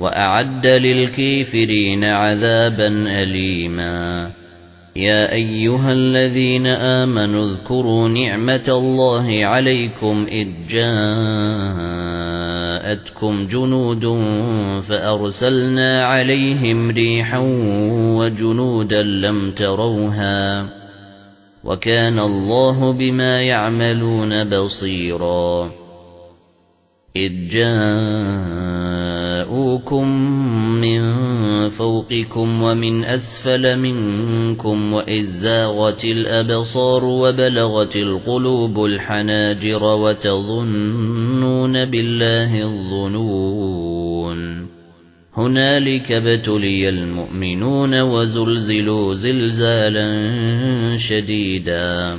وَأَعَدَّ لِلْكَافِرِينَ عَذَابًا أَلِيمًا. يَا أَيُّهَا الَّذِينَ آمَنُوا اذْكُرُوا نِعْمَةَ اللَّهِ عَلَيْكُمْ إِذْ جَاءَتْكُمْ جُنُودٌ فَأَرْسَلْنَا عَلَيْهِمْ رِيحًا وَجُنُودًا لَّمْ تَرَوْهَا. وَكَانَ اللَّهُ بِمَا يَعْمَلُونَ بَصِيرًا. إِذْ جَاءُوكُم مِّن فَوْقِكُمْ وَمِنْ أَسْفَلَ مِنكُمْ وَإِذْ زَاغَتِ الْأَبْصَارُ وَبَلَغَتِ الْقُلُوبُ الْحَنَاجِرَ وَتَظُنُّونَ بِاللَّهِ الظُّنُونَ هُنَالِكَ ابْتُلِيَ الْمُؤْمِنُونَ وَزُلْزِلُوا زِلْزَالًا شَدِيدًا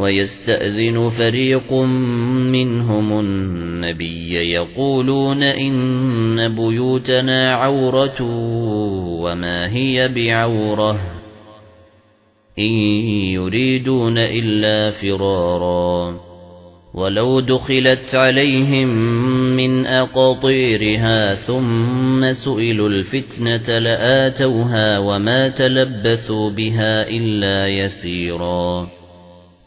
وَيَسْتَأْذِنُ فَرِيقٌ مِنْهُمُ النَّبِيَّ يَقُولُونَ إِنَّ بُيُوتَنَا عَوْرَةٌ وَمَا هِيَ بِعَوْرَةٍ إِن يُرِيدُونَ إِلَّا فِرَارًا وَلَوْ دُخِلَتْ عَلَيْهِمْ مِنْ أَقَاطِيرِهَا ثُمَّ سُئِلُوا الْفِتْنَةَ لَآتَوْهَا وَمَا تَلَبَّثُوا بِهَا إِلَّا يَسِيرًا